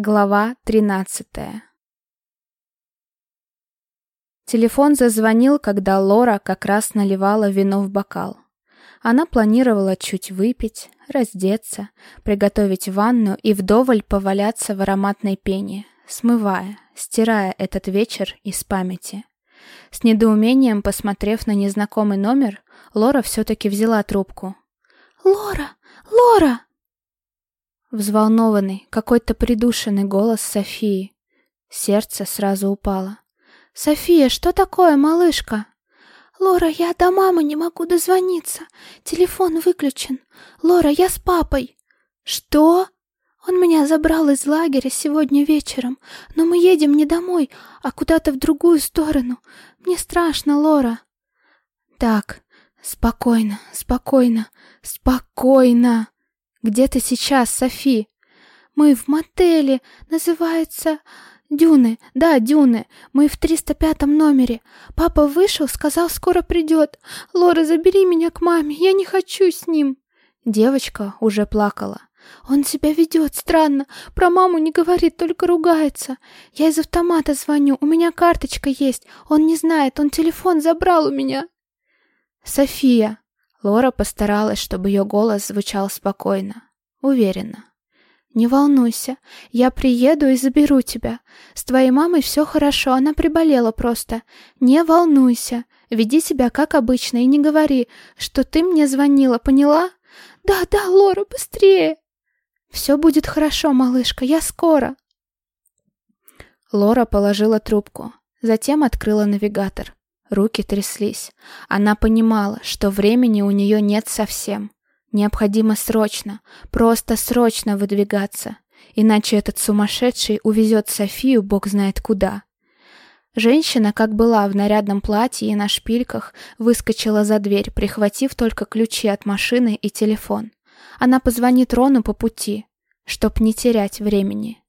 Глава 13 Телефон зазвонил, когда Лора как раз наливала вино в бокал. Она планировала чуть выпить, раздеться, приготовить ванну и вдоволь поваляться в ароматной пене, смывая, стирая этот вечер из памяти. С недоумением посмотрев на незнакомый номер, Лора все-таки взяла трубку. «Лора! Лора!» Взволнованный, какой-то придушенный голос Софии. Сердце сразу упало. «София, что такое, малышка?» «Лора, я до мамы не могу дозвониться. Телефон выключен. Лора, я с папой». «Что?» «Он меня забрал из лагеря сегодня вечером, но мы едем не домой, а куда-то в другую сторону. Мне страшно, Лора». «Так, спокойно, спокойно, спокойно. Где ты сейчас, Софи?» «Мы в мотеле, называется...» «Дюны, да, дюны. Мы в 305-м номере. Папа вышел, сказал, скоро придет. Лора, забери меня к маме, я не хочу с ним». Девочка уже плакала. «Он себя ведет странно. Про маму не говорит, только ругается. Я из автомата звоню, у меня карточка есть. Он не знает, он телефон забрал у меня». «София». Лора постаралась, чтобы ее голос звучал спокойно, уверенно. «Не волнуйся, я приеду и заберу тебя. С твоей мамой все хорошо, она приболела просто. Не волнуйся, веди себя как обычно и не говори, что ты мне звонила, поняла? Да, да, Лора, быстрее!» «Все будет хорошо, малышка, я скоро!» Лора положила трубку, затем открыла навигатор. Руки тряслись. Она понимала, что времени у нее нет совсем. Необходимо срочно, просто срочно выдвигаться, иначе этот сумасшедший увезет Софию бог знает куда. Женщина, как была в нарядном платье и на шпильках, выскочила за дверь, прихватив только ключи от машины и телефон. Она позвонит Рону по пути, чтоб не терять времени.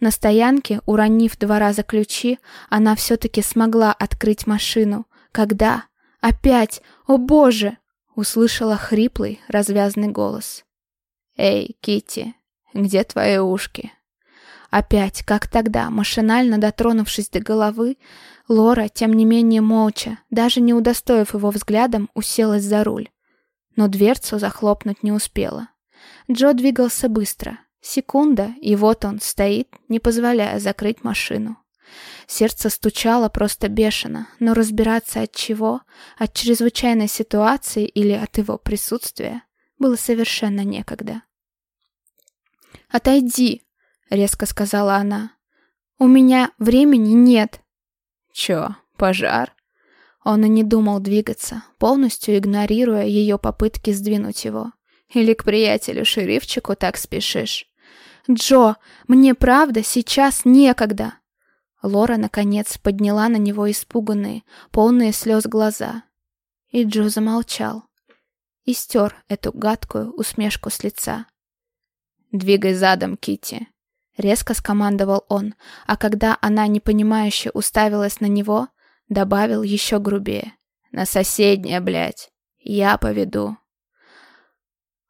На стоянке, уронив два раза ключи, она все-таки смогла открыть машину. Когда? Опять! О боже! услышала хриплый, развязный голос. «Эй, Кити, где твои ушки?» Опять, как тогда, машинально дотронувшись до головы, Лора, тем не менее молча, даже не удостоив его взглядом, уселась за руль. Но дверцу захлопнуть не успела. Джо двигался быстро. Секунда, и вот он стоит, не позволяя закрыть машину. Сердце стучало просто бешено, но разбираться от чего, от чрезвычайной ситуации или от его присутствия, было совершенно некогда. «Отойди!» — резко сказала она. «У меня времени нет!» «Чё, пожар?» Он и не думал двигаться, полностью игнорируя ее попытки сдвинуть его. «Или к приятелю-шерифчику так спешишь?» «Джо, мне правда сейчас некогда!» Лора, наконец, подняла на него испуганные, полные слез глаза. И Джо замолчал. И стер эту гадкую усмешку с лица. «Двигай задом, Кити, резко скомандовал он, а когда она непонимающе уставилась на него, добавил еще грубее. «На соседнее, блядь! Я поведу!»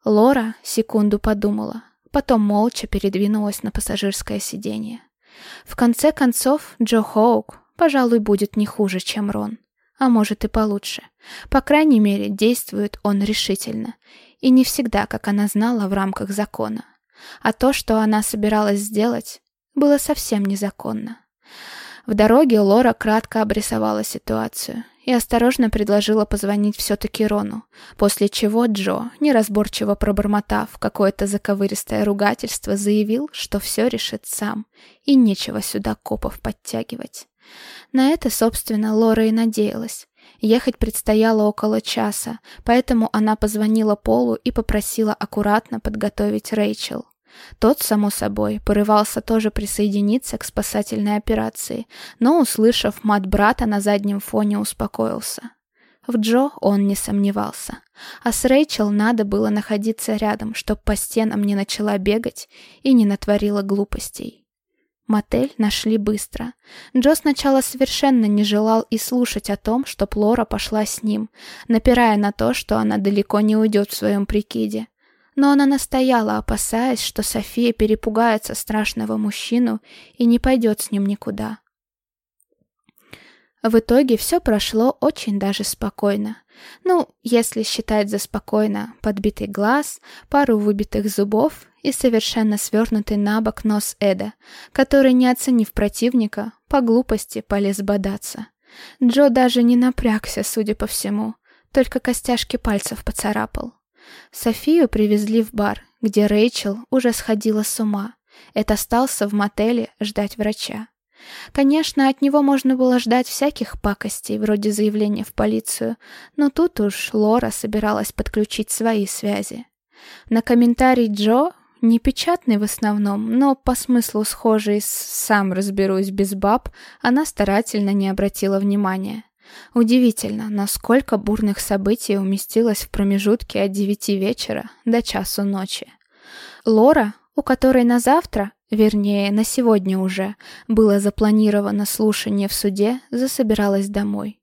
Лора секунду подумала, потом молча передвинулась на пассажирское сиденье. В конце концов, Джо Хоук, пожалуй, будет не хуже, чем Рон. А может и получше. По крайней мере, действует он решительно. И не всегда, как она знала, в рамках закона. А то, что она собиралась сделать, было совсем незаконно. В дороге Лора кратко обрисовала ситуацию и осторожно предложила позвонить все-таки Рону, после чего Джо, неразборчиво пробормотав какое-то заковыристое ругательство, заявил, что все решит сам, и нечего сюда копов подтягивать. На это, собственно, Лора и надеялась. Ехать предстояло около часа, поэтому она позвонила Полу и попросила аккуратно подготовить Рэйчел. Тот, само собой, порывался тоже присоединиться к спасательной операции, но, услышав мат брата на заднем фоне, успокоился. В Джо он не сомневался. А с Рэйчел надо было находиться рядом, чтоб по стенам не начала бегать и не натворила глупостей. Мотель нашли быстро. Джо сначала совершенно не желал и слушать о том, что Плора пошла с ним, напирая на то, что она далеко не уйдет в своем прикиде. Но она настояла, опасаясь, что София перепугается страшного мужчину и не пойдет с ним никуда. В итоге все прошло очень даже спокойно. Ну, если считать за спокойно подбитый глаз, пару выбитых зубов и совершенно свернутый на бок нос Эда, который, не оценив противника, по глупости полез бодаться. Джо даже не напрягся, судя по всему, только костяшки пальцев поцарапал. Софию привезли в бар, где Рэйчел уже сходила с ума. Это остался в мотеле ждать врача. Конечно, от него можно было ждать всяких пакостей, вроде заявления в полицию, но тут уж Лора собиралась подключить свои связи. На комментарий Джо, не печатный в основном, но по смыслу схожий с «сам разберусь без баб», она старательно не обратила внимания. Удивительно, насколько бурных событий уместилось в промежутке от девяти вечера до часу ночи. Лора, у которой на завтра, вернее, на сегодня уже, было запланировано слушание в суде, засобиралась домой.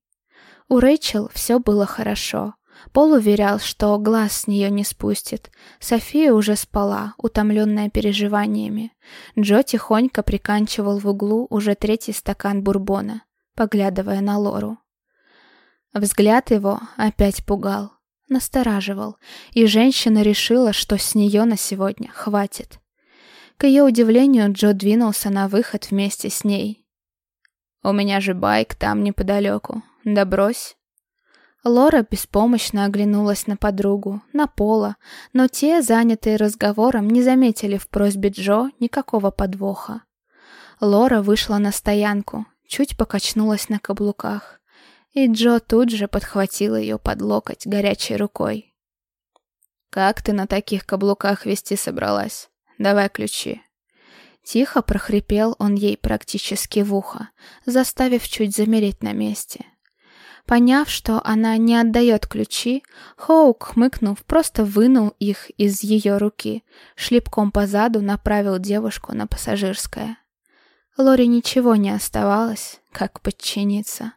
У Рэйчел все было хорошо. Пол уверял, что глаз с нее не спустит. София уже спала, утомленная переживаниями. Джо тихонько приканчивал в углу уже третий стакан бурбона, поглядывая на Лору. Взгляд его опять пугал, настораживал, и женщина решила, что с нее на сегодня хватит. К ее удивлению, Джо двинулся на выход вместе с ней. «У меня же байк там неподалеку. Да брось». Лора беспомощно оглянулась на подругу, на Пола, но те, занятые разговором, не заметили в просьбе Джо никакого подвоха. Лора вышла на стоянку, чуть покачнулась на каблуках и Джо тут же подхватил ее под локоть горячей рукой. «Как ты на таких каблуках вести собралась? Давай ключи». Тихо прохрипел он ей практически в ухо, заставив чуть замереть на месте. Поняв, что она не отдает ключи, Хоук, хмыкнув, просто вынул их из ее руки, шлепком по заду направил девушку на пассажирское. Лори ничего не оставалось, как подчиниться.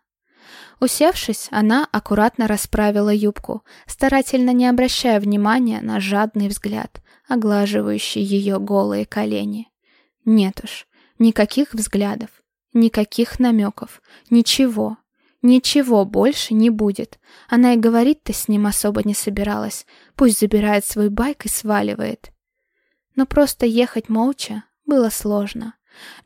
Усевшись, она аккуратно расправила юбку, старательно не обращая внимания на жадный взгляд, оглаживающий ее голые колени. Нет уж, никаких взглядов, никаких намеков, ничего, ничего больше не будет. Она и говорить-то с ним особо не собиралась, пусть забирает свой байк и сваливает. Но просто ехать молча было сложно.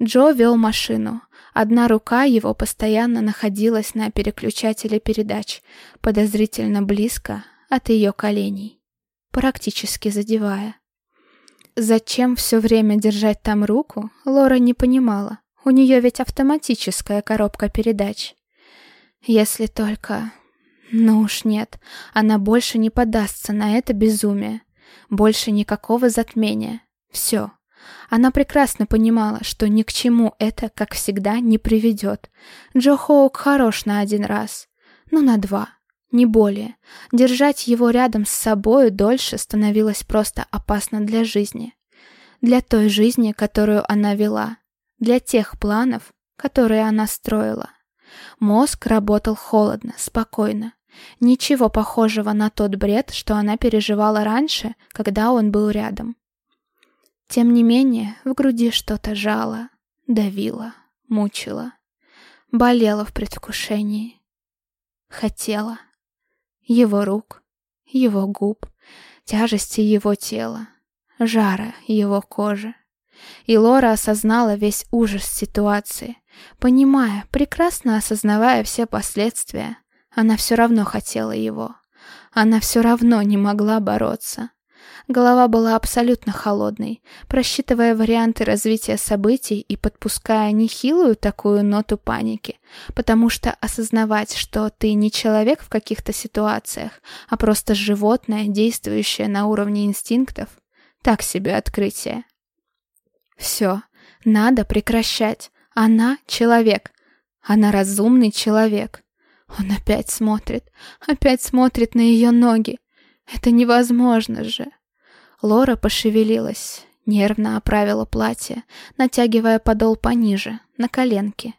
Джо вел машину, Одна рука его постоянно находилась на переключателе передач, подозрительно близко от ее коленей, практически задевая. Зачем все время держать там руку, Лора не понимала. У нее ведь автоматическая коробка передач. Если только... Ну уж нет, она больше не подастся на это безумие. Больше никакого затмения. Все, она прекрасно понимала, что ни к чему это, как всегда, не приведет. Джо Хоук хорош на один раз, но на два, не более. Держать его рядом с собой дольше становилось просто опасно для жизни. Для той жизни, которую она вела. Для тех планов, которые она строила. Мозг работал холодно, спокойно. Ничего похожего на тот бред, что она переживала раньше, когда он был рядом. Тем не менее, в груди что-то жало, давило, мучило. Болело в предвкушении. Хотела. Его рук, его губ, тяжести его тела, жара его кожи. И Лора осознала весь ужас ситуации. Понимая, прекрасно осознавая все последствия, она все равно хотела его. Она все равно не могла бороться. Голова была абсолютно холодной, просчитывая варианты развития событий и подпуская нехилую такую ноту паники, потому что осознавать, что ты не человек в каких-то ситуациях, а просто животное, действующее на уровне инстинктов, так себе открытие. Все, надо прекращать. Она человек. Она разумный человек. Он опять смотрит, опять смотрит на ее ноги. Это невозможно же. Лора пошевелилась, нервно оправила платье, натягивая подол пониже, на коленки.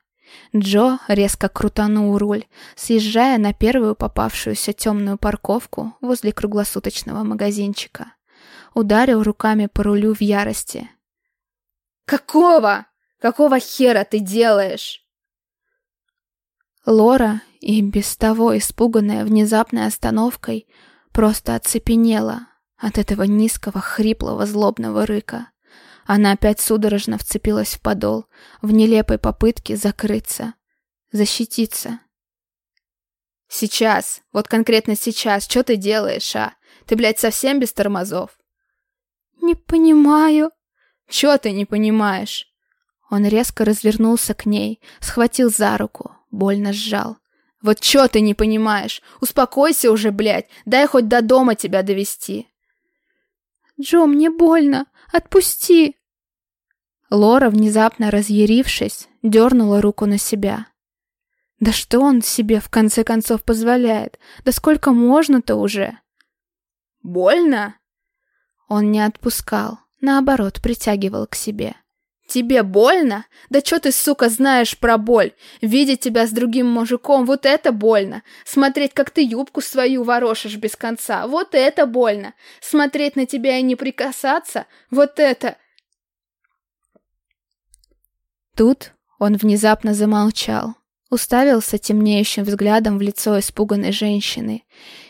Джо резко крутанул руль, съезжая на первую попавшуюся темную парковку возле круглосуточного магазинчика. ударил руками по рулю в ярости. «Какого? Какого хера ты делаешь?» Лора, и без того испуганная внезапной остановкой, просто оцепенела от этого низкого, хриплого, злобного рыка. Она опять судорожно вцепилась в подол, в нелепой попытке закрыться, защититься. «Сейчас, вот конкретно сейчас, что ты делаешь, а? Ты, блядь, совсем без тормозов?» «Не понимаю». «Чё ты не понимаешь?» Он резко развернулся к ней, схватил за руку, больно сжал. «Вот чё ты не понимаешь? Успокойся уже, блядь, дай хоть до дома тебя довести. «Джо, мне больно! Отпусти!» Лора, внезапно разъярившись, дернула руку на себя. «Да что он себе в конце концов позволяет? Да сколько можно-то уже?» «Больно?» Он не отпускал, наоборот, притягивал к себе. «Тебе больно? Да что ты, сука, знаешь про боль? Видеть тебя с другим мужиком, вот это больно. Смотреть, как ты юбку свою ворошишь без конца, вот это больно. Смотреть на тебя и не прикасаться, вот это...» Тут он внезапно замолчал, уставился темнеющим взглядом в лицо испуганной женщины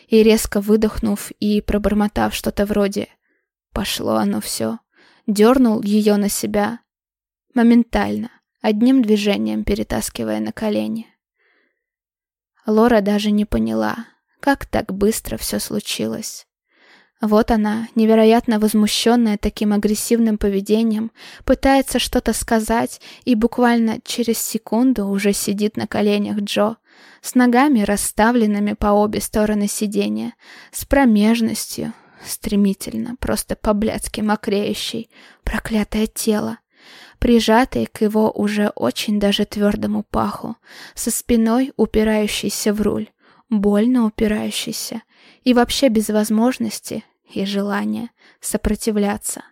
и, резко выдохнув и пробормотав что-то вроде «пошло оно все», дернул ее на себя, моментально, одним движением перетаскивая на колени. Лора даже не поняла, как так быстро все случилось. Вот она, невероятно возмущенная таким агрессивным поведением, пытается что-то сказать и буквально через секунду уже сидит на коленях Джо, с ногами расставленными по обе стороны сиденья, с промежностью, стремительно, просто по-блядски мокреющей, проклятое тело, прижатой к его уже очень даже твердому паху, со спиной упирающейся в руль, больно упирающейся, и вообще без возможности и желания сопротивляться.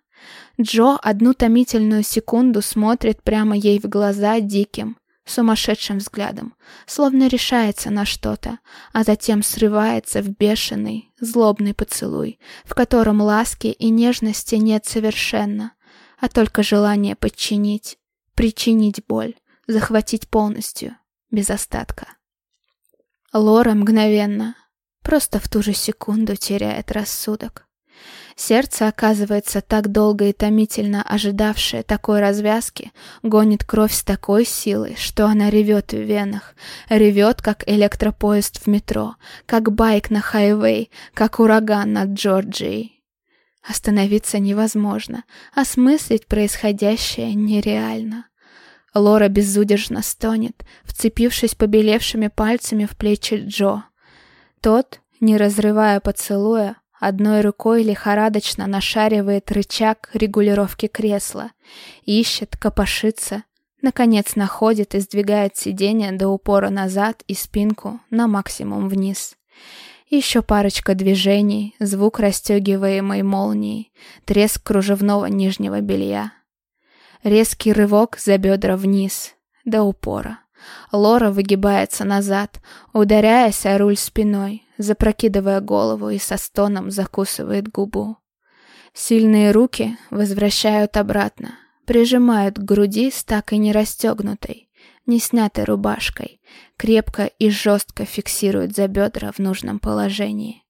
Джо одну томительную секунду смотрит прямо ей в глаза диким, сумасшедшим взглядом, словно решается на что-то, а затем срывается в бешеный, злобный поцелуй, в котором ласки и нежности нет совершенно, а только желание подчинить, причинить боль, захватить полностью, без остатка. Лора мгновенно, просто в ту же секунду теряет рассудок. Сердце, оказывается, так долго и томительно ожидавшее такой развязки, гонит кровь с такой силой, что она ревет в венах, ревет, как электропоезд в метро, как байк на хайвей, как ураган над Джорджией. Остановиться невозможно, осмыслить происходящее нереально. Лора безудержно стонет, вцепившись побелевшими пальцами в плечи Джо. Тот, не разрывая поцелуя, одной рукой лихорадочно нашаривает рычаг регулировки кресла, ищет, копошится, наконец находит и сдвигает сиденье до упора назад и спинку на максимум вниз. Еще парочка движений, звук расстегиваемой молнии, треск кружевного нижнего белья. Резкий рывок за бедра вниз, до упора. Лора выгибается назад, ударяясь о руль спиной, запрокидывая голову и со стоном закусывает губу. Сильные руки возвращают обратно, прижимают к груди с так и не расстегнутой, не снятой рубашкой, крепко и жестко фиксирует за бедра в нужном положении.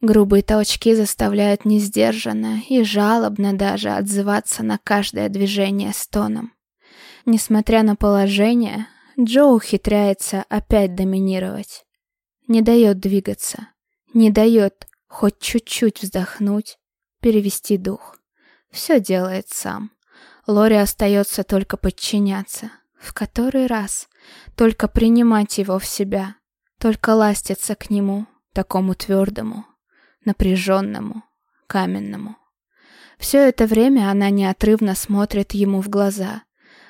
Грубые толчки заставляют несдержанно и жалобно даже отзываться на каждое движение стоном. Несмотря на положение, Джо ухитряется опять доминировать. Не дает двигаться, не дает хоть чуть-чуть вздохнуть, перевести дух. Все делает сам. Лори остается только подчиняться. В который раз только принимать его в себя, только ластиться к нему, такому твердому, напряженному, каменному. Все это время она неотрывно смотрит ему в глаза,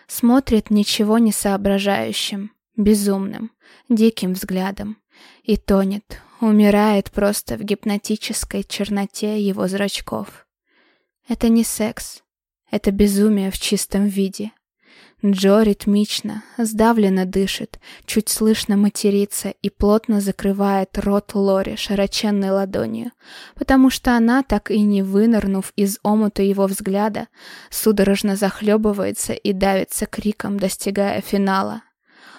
смотрит ничего не соображающим, безумным, диким взглядом и тонет, умирает просто в гипнотической черноте его зрачков. Это не секс, это безумие в чистом виде. Джо ритмично, сдавленно дышит, чуть слышно матерится и плотно закрывает рот Лори широченной ладонью, потому что она, так и не вынырнув из омута его взгляда, судорожно захлебывается и давится криком, достигая финала.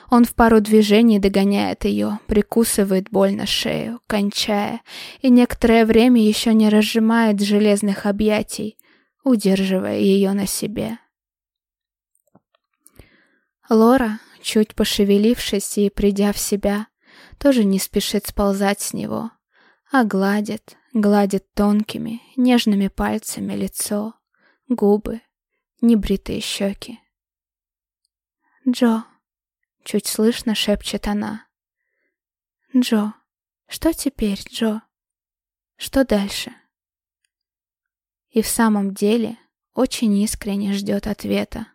Он в пару движений догоняет ее, прикусывает больно шею, кончая, и некоторое время еще не разжимает железных объятий, удерживая ее на себе. Лора, чуть пошевелившись и придя в себя, тоже не спешит сползать с него, а гладит, гладит тонкими, нежными пальцами лицо, губы, небритые щеки. «Джо», — чуть слышно шепчет она. «Джо, что теперь, Джо? Что дальше?» И в самом деле очень искренне ждет ответа.